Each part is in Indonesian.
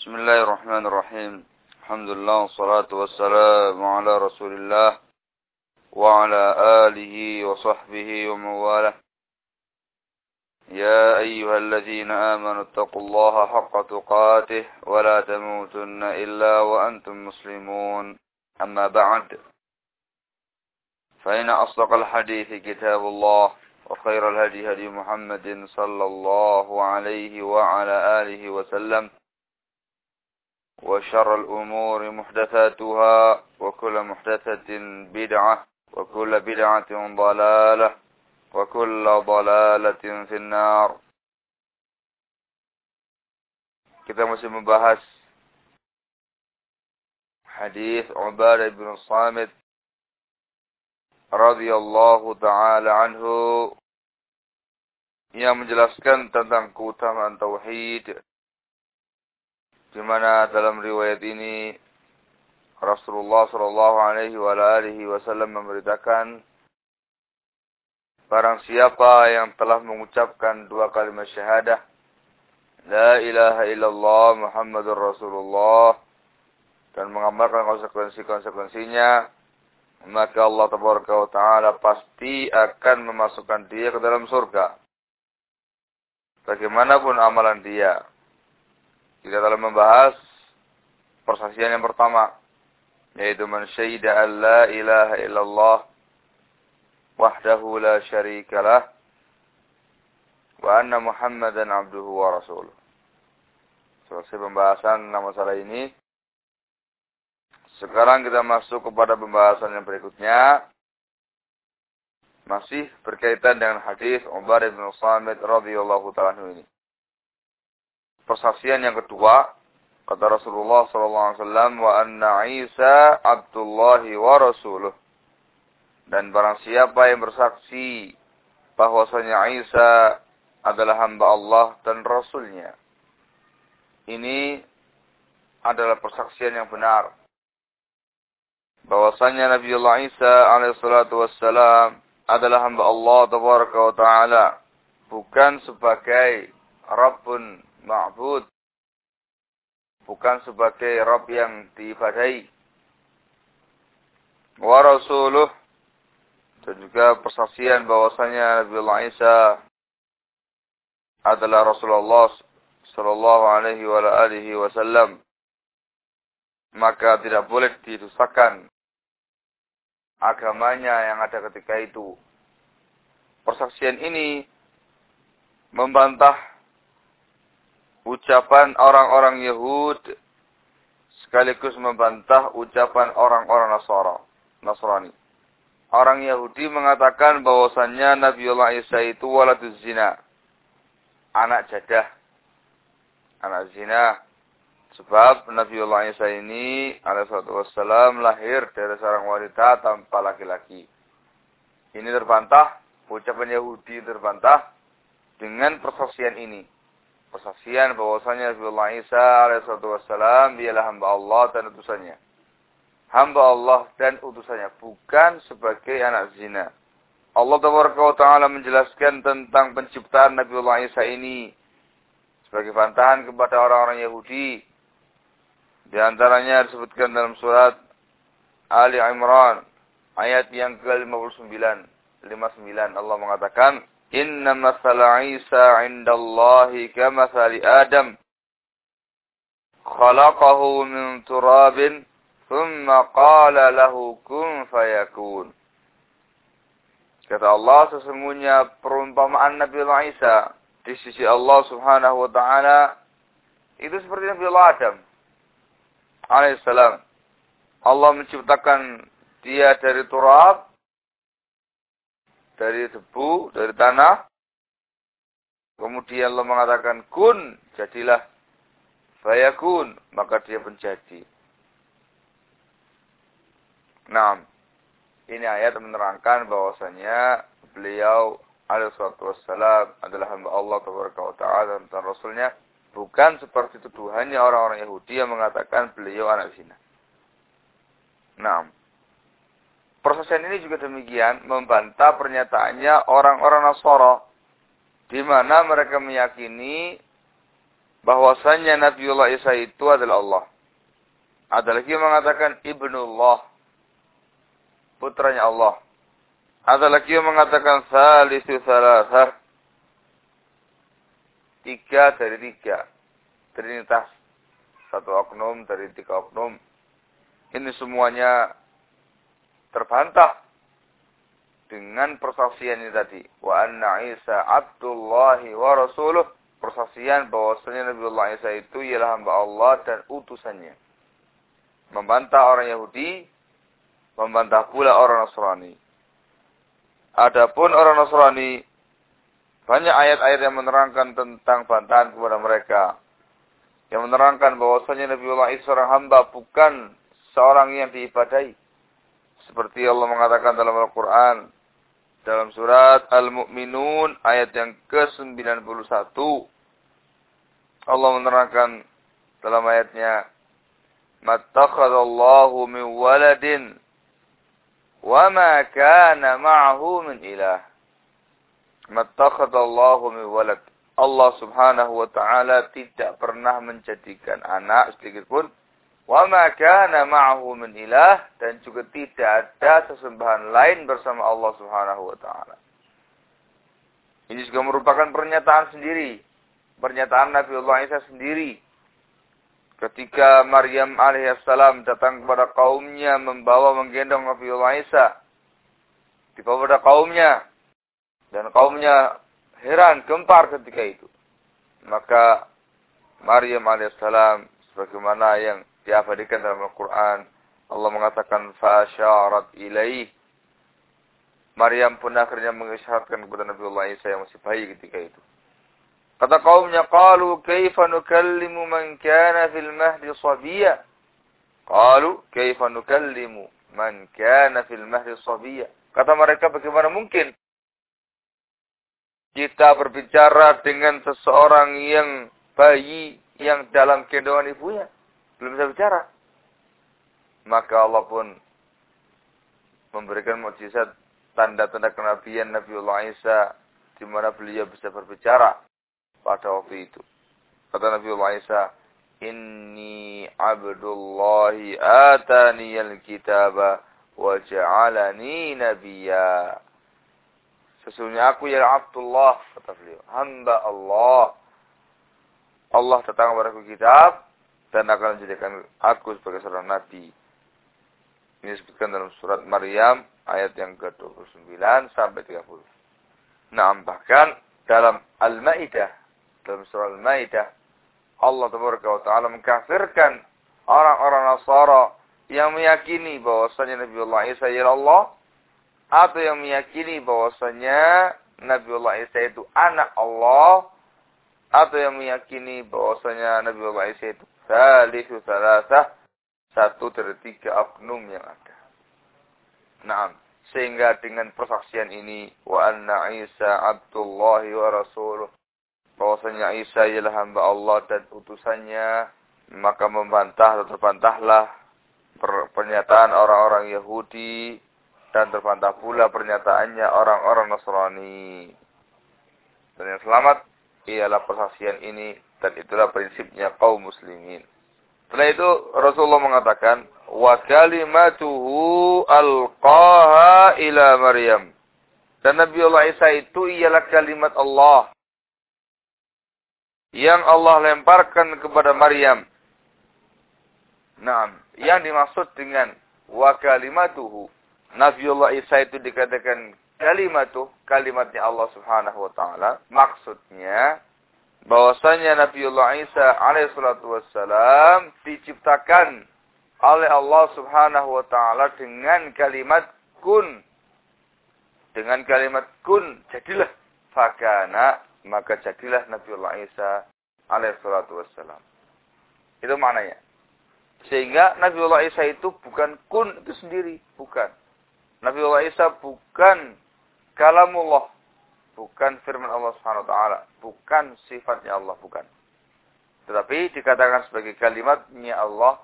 بسم الله الرحمن الرحيم. الحمد لله والصلاة والسلام على رسول الله وعلى آله وصحبه ومن والاه. يا أيها الذين آمنوا اتقوا الله حق تقاته ولا تموتن إلا وأنتم مسلمون. أما بعد فإن أصدق الحديث كتاب الله وخير الهدي هدي محمد صلى الله عليه وعلى آله وسلم. وشر الأمور محدثاتها وكل محدثة بدعة وكل بدعة ضلالة وكل ضلالة في النار kita masih membahas hadis Ubadah bin Samit radhiyallahu taala anhu yang menjelaskan tentang keutamaan tauhid di mana dalam riwayat ini Rasulullah Shallallahu Alaihi Wasallam memberitakan barang siapa yang telah mengucapkan dua kalimat syahadah La ilaha illallah Muhammadur Rasulullah dan mengamalkan konsekuensi-konsekuensinya maka Allah Taala pasti akan memasukkan dia ke dalam surga. Bagaimanapun amalan dia kita telah membahas persaksian yang pertama yaitu man syahida an la ilaha illallah wahdahu la syarikalah wa anna muhammadan abduhu wa rasuluh. Selesai pembahasan masalah ini. Sekarang kita masuk kepada pembahasan yang berikutnya. Masih berkaitan dengan hadis Umar bin Samit radhiyallahu taala ini persaksian yang kedua kata Rasulullah wasallam wa anna Isa Abdullah wa rasuluh. Dan barang siapa yang bersaksi bahwasanya Isa adalah hamba Allah dan rasulnya ini adalah persaksian yang benar. Bahwasanya Nabiullah Isa alaihissalatu wassalam adalah hamba Allah taala bukan sebagai Rabbun ma'bud. Bukan sebagai Rabb yang diibadai wa rasuluh. Dan juga persaksian bahwasanya Nabi Allah Isa adalah Rasulullah sallallahu alaihi wa alihi wasallam. Maka tidak boleh didustakan agamanya yang ada ketika itu. Persaksian ini membantah ucapan orang-orang Yahud sekaligus membantah ucapan orang-orang Nasara, Nasrani. Orang Yahudi mengatakan bahwasannya Nabiullah Isa itu waladuz zina. Anak jadah. Anak zina. Sebab Nabiullah Isa ini alaihissalam lahir dari seorang wanita tanpa laki-laki. Ini terbantah, ucapan Yahudi terbantah dengan persaksian ini persaksian bahwasanya Nabiullah Isa alaihissalam dialah hamba Allah dan utusannya. Hamba Allah dan utusannya bukan sebagai anak zina. Allah Taala menjelaskan tentang penciptaan Nabiullah Isa ini sebagai bantahan kepada orang-orang Yahudi. Di antaranya disebutkan dalam surat Ali Imran ayat yang ke-59. 59 Allah mengatakan Inna masala Isa indallahi kamathali Adam. Khalaqahu min turabin, thumma qala lahu kun fayakun. Kata Allah sesungguhnya perumpamaan Nabi Allah Isa di sisi Allah Subhanahu wa taala itu seperti Nabi Allah Adam alaihissalam. Allah menciptakan dia dari turab dari debu, dari tanah. Kemudian Allah mengatakan kun, jadilah. Fayakun, maka dia menjadi. Nah, ini ayat menerangkan bahwasanya beliau alaihissalatu wassalam adalah hamba Allah taala dan Rasulnya bukan seperti tuduhannya orang-orang Yahudi yang mengatakan beliau anak zina. Nah, Proses ini juga demikian membantah pernyataannya orang-orang Nasara di mana mereka meyakini bahwasanya Nabiullah Isa itu adalah Allah. Ada lagi yang mengatakan ibnullah, putranya Allah. Ada lagi yang mengatakan salisu salasah, tiga dari tiga. Trinitas. Satu oknum dari tiga oknum. Ini semuanya terbantah dengan persaksian ini tadi. Wa anna Isa abdullahi wa rasuluh. Persaksian bahwasanya Nabiullah Isa itu ialah hamba Allah dan utusannya. Membantah orang Yahudi, membantah pula orang Nasrani. Adapun orang Nasrani banyak ayat-ayat yang menerangkan tentang bantahan kepada mereka. Yang menerangkan bahwasanya Nabiullah Isa seorang hamba bukan seorang yang diibadahi. Seperti Allah mengatakan dalam Al-Quran. Dalam surat Al-Mu'minun ayat yang ke-91. Allah menerangkan dalam ayatnya. Mattakhadallahu min waladin. Wa ma kana ma'ahu min ilah. Mattakhadallahu min walad. Allah subhanahu wa ta'ala tidak pernah menjadikan anak sedikit pun Wa ma ma'ahu min ilah dan juga tidak ada sesembahan lain bersama Allah Subhanahu wa taala. Ini juga merupakan pernyataan sendiri, pernyataan Nabi Allah Isa sendiri. Ketika Maryam alaihissalam datang kepada kaumnya membawa menggendong Nabi Allah Isa. Dibawa kepada kaumnya. Dan kaumnya heran, gempar ketika itu. Maka Maryam alaihissalam sebagaimana yang diabadikan dalam Al-Quran. Allah mengatakan fasyarat ilaih. Maryam pun akhirnya mengisyaratkan kepada Nabi Allah Isa yang masih bayi ketika itu. Kata kaumnya, Qalu kaifa nukallimu man kana fil mahdi sabiyya. Qalu kaifa nukallimu man kana fil mahdi sabiyya. Kata mereka, bagaimana mungkin kita berbicara dengan seseorang yang bayi yang dalam gendongan ibunya belum bisa bicara. Maka Allah pun memberikan mukjizat tanda-tanda kenabian Nabiullah Isa di mana beliau bisa berbicara pada waktu itu. Kata Nabiullah Isa, "Inni abdullahi atani al-kitaba wa ja'alani nabiyya." Sesungguhnya aku ya Abdullah, kata beliau, hamba Allah. Allah datang kepada kitab dan akan menjadikan aku sebagai seorang nabi. Ini disebutkan dalam surat Maryam ayat yang ke-29 sampai 30. Nah, bahkan dalam Al-Maidah, dalam surah Al-Maidah, Allah Taala mengkafirkan orang-orang Nasara yang meyakini bahwasanya Nabi Allah Isa ialah Allah atau yang meyakini bahwasanya Nabi Allah Isa itu anak Allah atau yang meyakini bahwasanya Nabi Allah Isa itu Salisu salasah. Satu dari tiga oknum yang ada. Nah, sehingga dengan persaksian ini wa anna Isa Abdullah wa rasuluh bahwasanya Isa ialah hamba Allah dan utusannya maka membantah atau terbantahlah pernyataan orang-orang Yahudi dan terbantah pula pernyataannya orang-orang Nasrani. Dan yang selamat ialah persaksian ini dan itulah prinsipnya kaum muslimin. Setelah itu Rasulullah mengatakan, wa kalimatuhu alqaha ila Maryam. Dan Nabi Allah Isa itu ialah kalimat Allah yang Allah lemparkan kepada Maryam. Nah, yang dimaksud dengan wa kalimatuhu. Nabi Allah Isa itu dikatakan kalimatuh, kalimatnya Allah Subhanahu wa taala. Maksudnya bahwasanya Nabiullah Isa alaihissalatu wassalam diciptakan oleh Allah subhanahu wa ta'ala dengan kalimat kun. Dengan kalimat kun, jadilah. Fakana, maka jadilah Nabiullah Isa alaihissalatu wassalam. Itu maknanya. Sehingga Nabiullah Isa itu bukan kun itu sendiri. Bukan. Nabiullah Isa bukan kalamullah bukan firman Allah Subhanahu wa taala, bukan sifatnya Allah, bukan. Tetapi dikatakan sebagai kalimatnya Allah,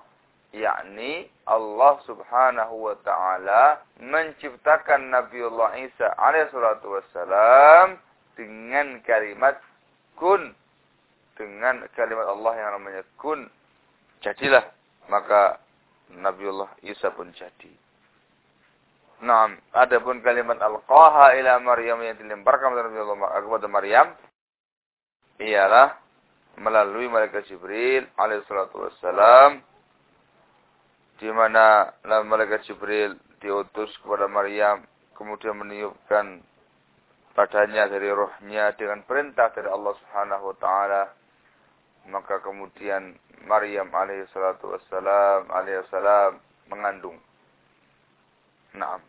yakni Allah Subhanahu wa taala menciptakan Nabiullah Isa alaihi wassalam dengan kalimat kun. dengan kalimat Allah yang namanya kun jadilah maka Nabiullah Isa pun jadi. Nah, adapun kalimat alqaha ila Maryam yang dilemparkan kepada Maryam ialah melalui malaikat Jibril alaihissalatu wassalam di mana malaikat Jibril diutus kepada Maryam kemudian meniupkan padanya dari rohnya dengan perintah dari Allah Subhanahu wa taala maka kemudian Maryam alaihi salatu wassalam alaihi salam mengandung. Nah,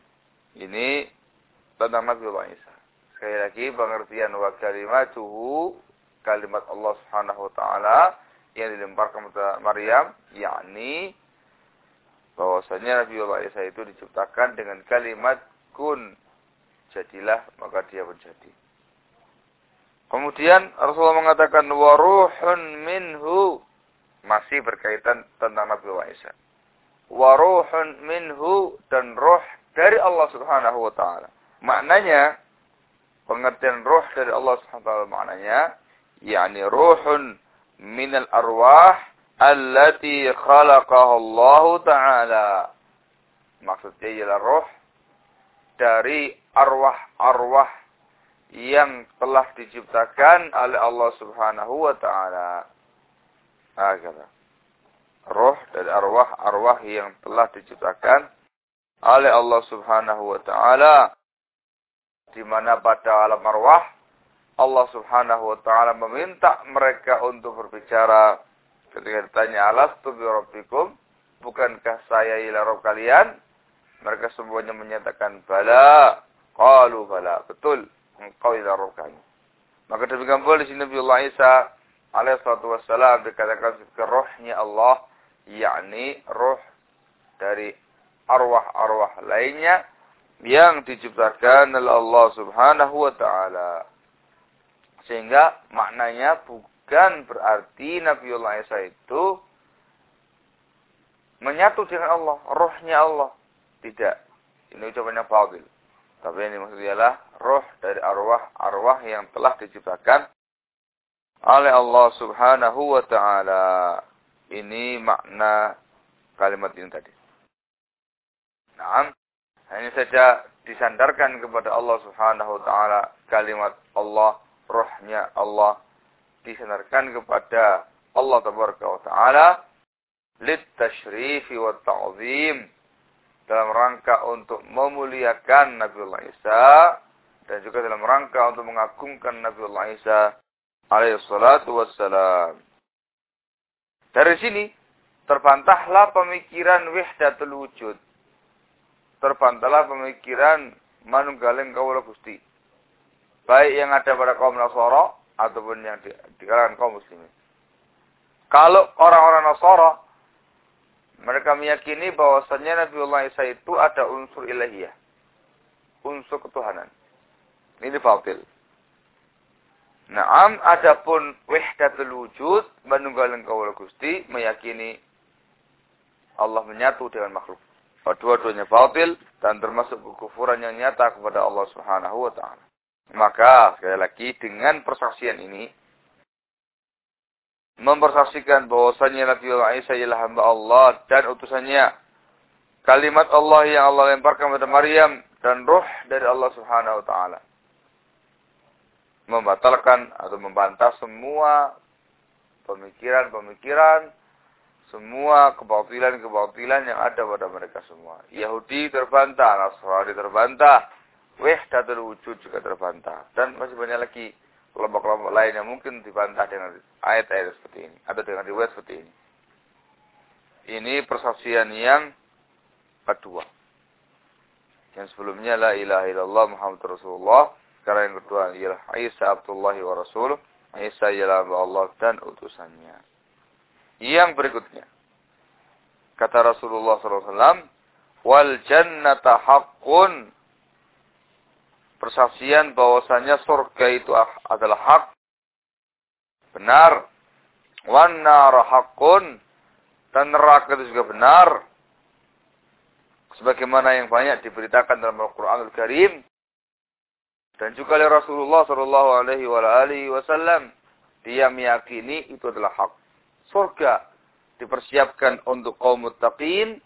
ini tentang Nabi Allah Isa. Sekali lagi pengertian wa kalimatuhu kalimat Allah Subhanahu wa taala yang dilemparkan kepada Maryam yakni bahwasanya Nabi Allah Isa itu diciptakan dengan kalimat kun jadilah maka dia menjadi. Kemudian Rasulullah mengatakan waruhun minhu masih berkaitan tentang Nabi Isa. Waruhun minhu dan roh dari Allah Subhanahu wa taala. Maknanya pengertian roh dari Allah Subhanahu wa taala maknanya yakni ruhun minal arwah allati khalaqaha Allah taala. Maksudnya ialah roh dari arwah-arwah yang telah diciptakan oleh Allah Subhanahu wa taala. Agar roh dari arwah-arwah yang telah diciptakan oleh Allah Subhanahu wa taala. Di mana pada alam arwah Allah Subhanahu wa taala meminta mereka untuk berbicara. Ketika ditanya alastu bi rabbikum? Bukankah saya ialah Rabb kalian? Mereka semuanya menyatakan bala. Qalu bala. Betul engkau ialah roh kami. Maka demikian pula di sini Nabi Allah Isa alaihissalatu wassalam dikatakan ke rohnya Allah, yakni roh dari arwah-arwah lainnya yang diciptakan oleh Allah subhanahu wa ta'ala. Sehingga maknanya bukan berarti Nabi Allah Isa itu menyatu dengan Allah, rohnya Allah. Tidak. Ini ucapannya fadil. Tapi ini maksudnya adalah roh dari arwah-arwah yang telah diciptakan oleh Allah Subhanahu wa taala. Ini makna kalimat ini tadi. Nah, hanya saja disandarkan kepada Allah Subhanahu wa taala kalimat Allah, rohnya Allah disandarkan kepada Allah Tabaraka wa taala lit wa ta'zim dalam rangka untuk memuliakan Nabiullah Isa dan juga dalam rangka untuk mengagungkan Nabiullah Isa alaihissalatu wassalam. Dari sini terbantahlah pemikiran wahdatul wujud. Terbantahlah pemikiran manunggaling kawula Gusti. Baik yang ada pada kaum Nasara ataupun yang di, di kalangan kaum muslimin. Kalau orang-orang Nasara mereka meyakini bahwasanya Nabiullah Isa itu ada unsur ilahiyah. Unsur ketuhanan. Ini fatil. Naam, adapun wahdatul wujud, menunggalkan kawal gusti, meyakini Allah menyatu dengan makhluk. Dua-duanya fatil dan termasuk kekufuran yang nyata kepada Allah Subhanahu wa taala. Maka sekali lagi dengan persaksian ini mempersaksikan bahwasanya Nabi Isa ialah hamba Allah dan utusannya. Kalimat Allah yang Allah lemparkan kepada Maryam dan roh dari Allah Subhanahu wa taala. Membatalkan atau membantah semua pemikiran-pemikiran, semua kebatilan-kebatilan yang ada pada mereka semua. Yahudi terbantah, Nasrani terbantah, Wahdatul Wujud juga terbantah. Dan masih banyak lagi kelompok-kelompok lain yang mungkin dibantah dengan ayat-ayat seperti ini atau dengan riwayat seperti ini. Ini persaksian yang kedua. Yang sebelumnya la ilaha illallah Muhammad Rasulullah. Sekarang yang kedua ialah Isa Abdullah wa Rasul. Isa ialah Allah dan utusannya. Yang berikutnya. Kata Rasulullah SAW. Wal jannata haqqun persaksian bahwasanya surga itu adalah hak benar wan nar hakun dan neraka itu juga benar sebagaimana yang banyak diberitakan dalam Al-Qur'anul Karim dan juga oleh Rasulullah wasallam Dia meyakini itu adalah hak. Surga dipersiapkan untuk kaum muttaqin,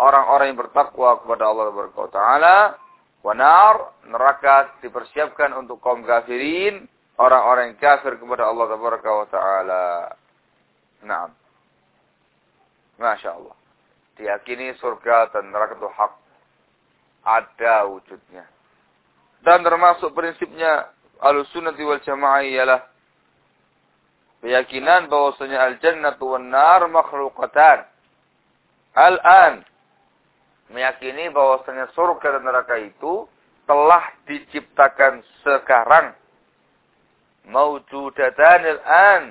orang-orang yang bertakwa kepada Allah Taala. Wanar, neraka dipersiapkan untuk kaum kafirin, orang-orang yang kafir kepada Allah Taala. Nah, Masya Allah. Diyakini surga dan neraka itu hak. Ada wujudnya. Dan termasuk prinsipnya al-sunnati wal jamaah ialah keyakinan bahwasanya al-jannatu wan nar makhluqatan. Al-an meyakini bahwasanya surga dan neraka itu telah diciptakan sekarang. Mawjudatan al-an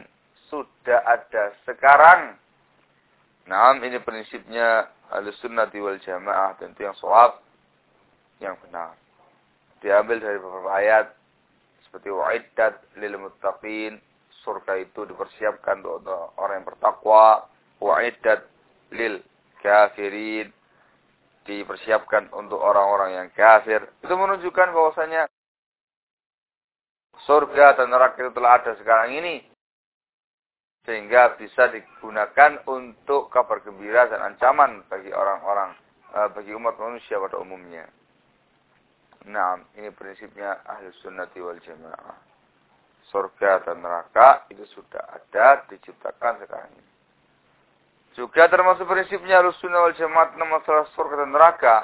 sudah ada sekarang. Nah, ini prinsipnya al-sunnati wal jamaah tentu yang sahab yang benar. Diambil dari beberapa ayat seperti wa'iddat lil muttaqin surga itu dipersiapkan untuk orang yang bertakwa wa'iddat lil kafirin dipersiapkan untuk orang-orang yang kafir itu menunjukkan bahwasanya surga dan neraka itu telah ada sekarang ini sehingga bisa digunakan untuk kabar gembira dan ancaman bagi orang-orang eh, bagi umat manusia pada umumnya. Nah, ini prinsipnya ahli sunnati wal jamaah. Surga dan neraka itu sudah ada, diciptakan sekarang ini. Juga termasuk prinsipnya sunnah wal jamaah masalah surga dan neraka.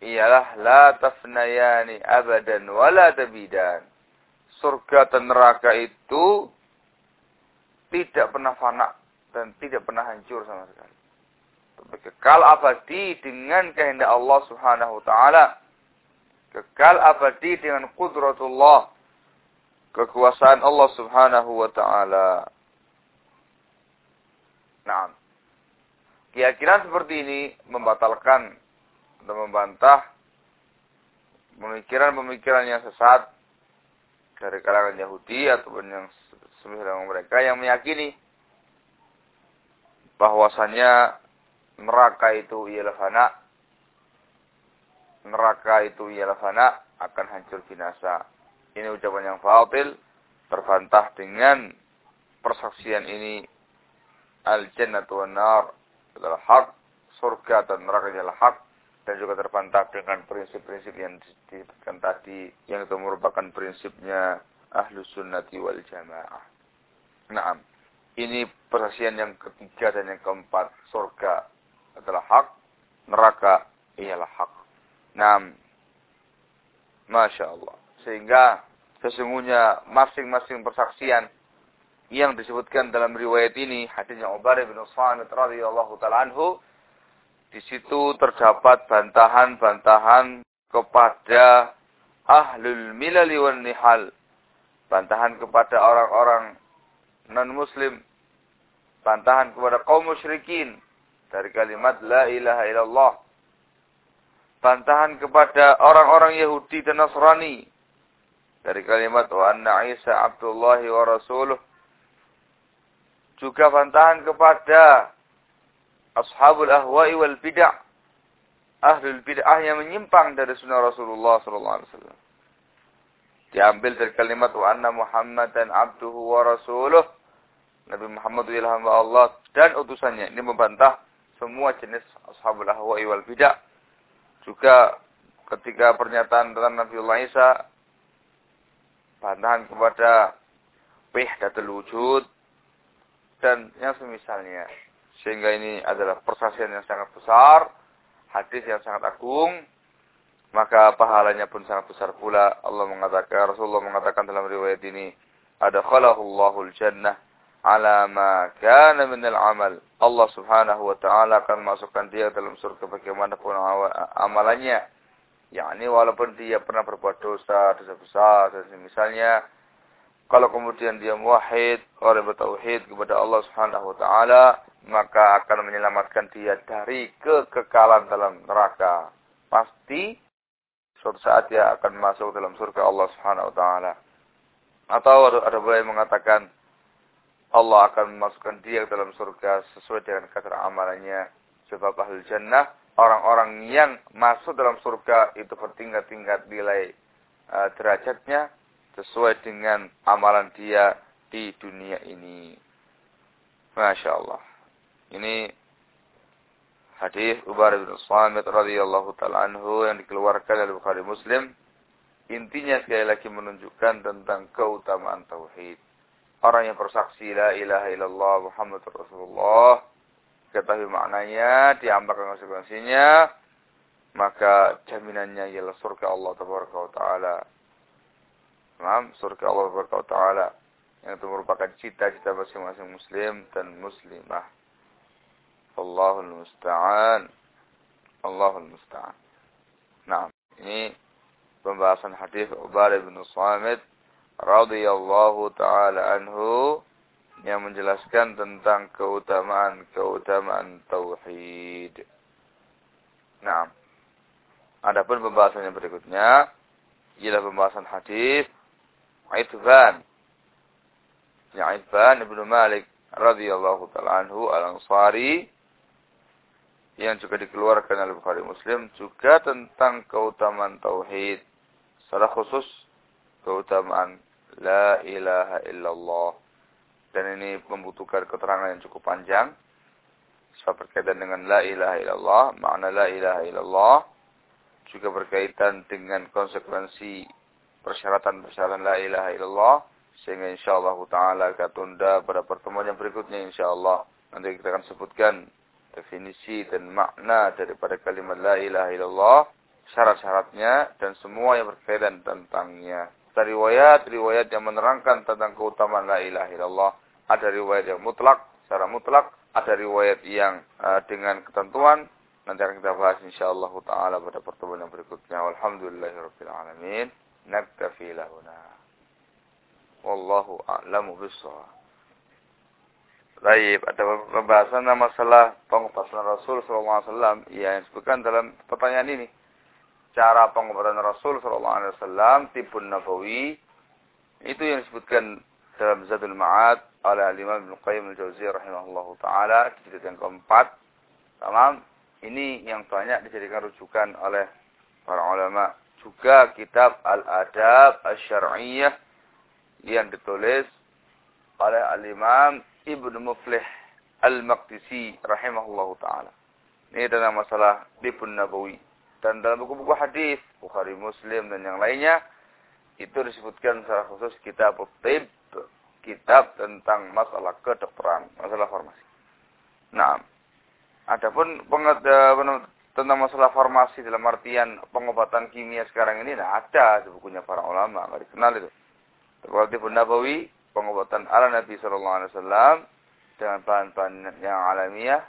Ialah la tafnayani abadan wala tabidan. Surga dan neraka itu tidak pernah fana dan tidak pernah hancur sama sekali. Kekal abadi dengan kehendak Allah Subhanahu wa taala kekal abadi dengan kudratullah kekuasaan Allah Subhanahu wa taala. Nah, keyakinan seperti ini membatalkan dan membantah pemikiran-pemikiran yang sesat dari kalangan Yahudi ataupun yang semisal mereka yang meyakini bahwasannya neraka itu ialah fana neraka itu ialah fana akan hancur binasa. Ini ucapan yang fatil terbantah dengan persaksian ini al-jannatu wan nar adalah hak, surga dan neraka adalah hak dan juga terbantah dengan prinsip-prinsip yang disebutkan tadi yang itu merupakan prinsipnya ahlu sunnati wal jamaah. Nah, ini persaksian yang ketiga dan yang keempat. Surga adalah hak, neraka ialah hak. Nah, Masya Allah. Sehingga sesungguhnya masing-masing persaksian yang disebutkan dalam riwayat ini, hadisnya Umar bin Samit radhiyallahu taala anhu, di situ terdapat bantahan-bantahan kepada ahlul milali wan nihal. Bantahan kepada orang-orang non-muslim. Bantahan kepada kaum musyrikin dari kalimat la ilaha illallah bantahan kepada orang-orang Yahudi dan Nasrani dari kalimat wa anna Isa Abdullah wa rasuluh juga bantahan kepada ashabul ahwa'i wal bid'ah ahlul bid'ah yang menyimpang dari sunnah Rasulullah sallallahu alaihi wasallam. Diambil dari kalimat wa anna Muhammadan abduhu wa rasuluh Nabi Muhammad adalah Allah dan utusannya ini membantah semua jenis ashabul ahwa'i wal bid'ah. Juga ketika pernyataan tentang Nabiullah Isa bantahan kepada wahdatul wujud dan yang semisalnya. Sehingga ini adalah persaksian yang sangat besar, hadis yang sangat agung, maka pahalanya pun sangat besar pula. Allah mengatakan, Rasulullah mengatakan dalam riwayat ini, ada khalahullahu jannah ala ma kana min al-amal. Allah Subhanahu wa taala akan masukkan dia dalam surga bagaimanapun amalannya. Yakni walaupun dia pernah berbuat dosa, dosa besar dan misalnya kalau kemudian dia muwahhid, orang bertauhid kepada Allah Subhanahu wa taala, maka akan menyelamatkan dia dari kekekalan dalam neraka. Pasti suatu saat dia akan masuk dalam surga Allah Subhanahu wa taala. Atau ada boleh mengatakan Allah akan memasukkan dia ke dalam surga sesuai dengan kadar amalannya. Sebab ahli jannah, orang-orang yang masuk dalam surga itu bertingkat-tingkat nilai uh, derajatnya sesuai dengan amalan dia di dunia ini. Masya Allah. Ini hadis Ubar bin Samit radhiyallahu taala anhu yang dikeluarkan oleh Bukhari Muslim. Intinya sekali lagi menunjukkan tentang keutamaan tauhid. Orang yang bersaksi la ilaha illallah Muhammad Rasulullah ketahui maknanya, diamalkan konsekuensinya, maka jaminannya ialah surga Allah taala. Paham? Surga Allah taala yang itu merupakan cita-cita masing-masing muslim dan muslimah. Allahul musta'an. Allahul musta'an. Nah, ini pembahasan hadis Ubadah bin Samit radhiyallahu taala anhu yang menjelaskan tentang keutamaan-keutamaan tauhid. Nah, adapun pembahasan yang berikutnya ialah pembahasan hadis Aitban. Ya Ibn Ibnu Malik radhiyallahu taala anhu al-Ansari yang juga dikeluarkan oleh Bukhari Muslim juga tentang keutamaan tauhid. Secara khusus keutamaan la ilaha illallah dan ini membutuhkan keterangan yang cukup panjang sebab berkaitan dengan la ilaha illallah makna la ilaha illallah juga berkaitan dengan konsekuensi persyaratan-persyaratan la ilaha illallah sehingga insyaallah taala kita tunda pada pertemuan yang berikutnya insyaallah. Nanti kita akan sebutkan definisi dan makna daripada kalimat la ilaha illallah, syarat-syaratnya dan semua yang berkaitan tentangnya. Dari riwayat-riwayat yang menerangkan tentang keutamaan la ilaha illallah. Ada riwayat yang mutlak, secara mutlak. Ada riwayat yang uh, dengan ketentuan. Nanti akan kita bahas insyaallah taala pada pertemuan yang berikutnya. Walhamdulillahirabbil alamin. Naktafi lahuna. Wallahu a'lamu bissawab. Baik, ada pembahasan masalah pengobatan Rasul SAW ya, yang disebutkan dalam pertanyaan ini. Cara pengobatan Rasul SAW, tipun nabawi, itu yang disebutkan dalam Zadul Ma'ad oleh Imam Ibn Qayyim al-Jawziyah rahimahullah ta'ala, di jilid yang keempat. Tamam, ini yang banyak dijadikan rujukan oleh para ulama. Juga kitab Al-Adab Al-Syar'iyyah yang ditulis oleh Al-Imam Ibnu Muflih Al-Maqdisi rahimahullahu taala. Ini tentang masalah Dibun Nabawi. Dan dalam buku-buku hadis Bukhari Muslim dan yang lainnya itu disebutkan secara khusus kitab Tib, kitab tentang masalah kedokteran, masalah farmasi. Nah, adapun tentang masalah farmasi dalam artian pengobatan kimia sekarang ini tidak ada di bukunya para ulama, nggak dikenal itu. Seperti Nabawi, pengobatan ala Nabi Sallallahu Alaihi Wasallam dengan bahan-bahan yang alamiah,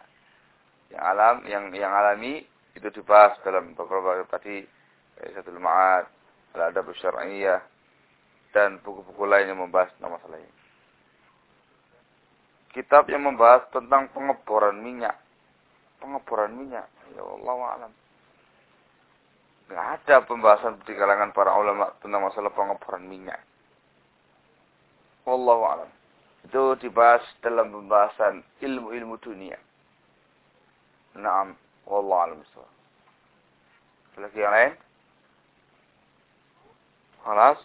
yang alam, yang yang alami itu dibahas dalam beberapa tadi eh, satu Ma'ad, Al-Adab Syar'iyah dan buku-buku lain yang membahas tentang masalah ini. Kitab yang membahas tentang pengeboran minyak. Pengeboran minyak. Ya Allah alam. Tidak ada pembahasan di kalangan para ulama tentang masalah pengeboran minyak. Wallahu alam. Itu dibahas dalam pembahasan ilmu-ilmu dunia. Naam. Wallahu alam. Lagi yang lain? Halas?